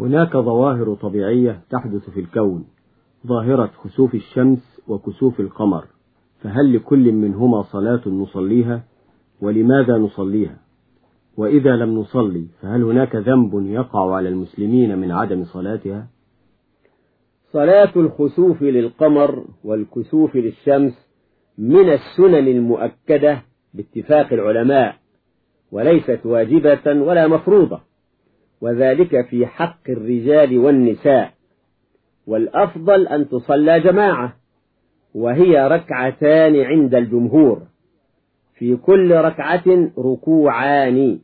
هناك ظواهر طبيعية تحدث في الكون ظاهرة خسوف الشمس وكسوف القمر فهل لكل منهما صلاة نصليها؟ ولماذا نصليها؟ وإذا لم نصلي فهل هناك ذنب يقع على المسلمين من عدم صلاتها؟ صلاة الخسوف للقمر والكسوف للشمس من السنن المؤكدة باتفاق العلماء وليست واجبة ولا مفروضة. وذلك في حق الرجال والنساء. والأفضل أن تصلى جماعة وهي ركعتان عند الجمهور. في كل ركعة ركوعان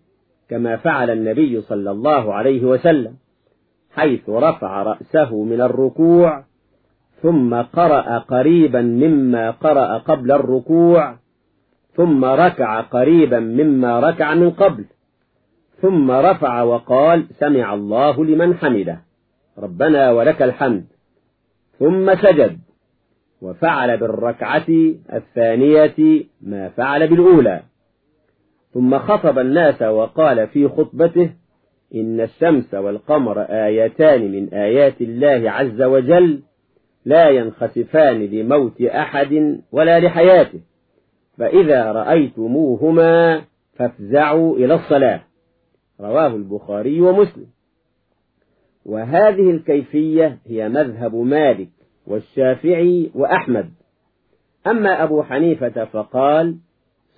كما فعل النبي صلى الله عليه وسلم حيث رفع رأسه من الركوع ثم قرأ قريبا مما قرأ قبل الركوع ثم ركع قريبا مما ركع من قبل. ثم رفع وقال سمع الله لمن حمده. ربنا ولك الحمد. ثم سجد. وفعل بالركعة الثانية ما فعل بالأولى. ثم خطب الناس وقال في خطبته إن الشمس والقمر آيتان من آيات الله عز وجل لا ينخسفان لموت أحد ولا لحياته. فإذا رأيتموهما فافزعوا إلى الصلاة. رواه البخاري ومسلم. وهذه الكيفية هي مذهب مالك والشافعي وأحمد. أما أبو حنيفة فقال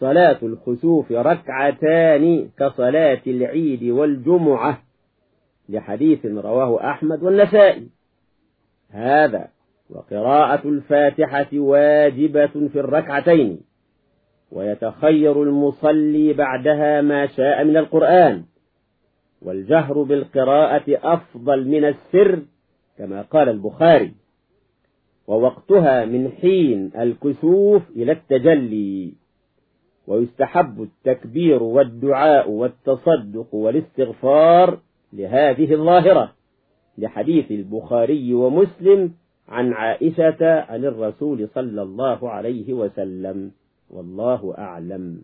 صلاة الخسوف ركعتان كصلاة العيد والجمعة. لحديث رواه أحمد والنسائي. هذا وقراءة الفاتحة واجبة في الركعتين. ويتخير المصلي بعدها ما شاء من القرآن. والجهر بالقراءة أفضل من السر كما قال البخاري. ووقتها من حين الكسوف إلى التجلي. ويستحب التكبير والدعاء والتصدق والاستغفار لهذه الظاهرة. لحديث البخاري ومسلم عن عائشة عن الرسول صلى الله عليه وسلم. والله أعلم.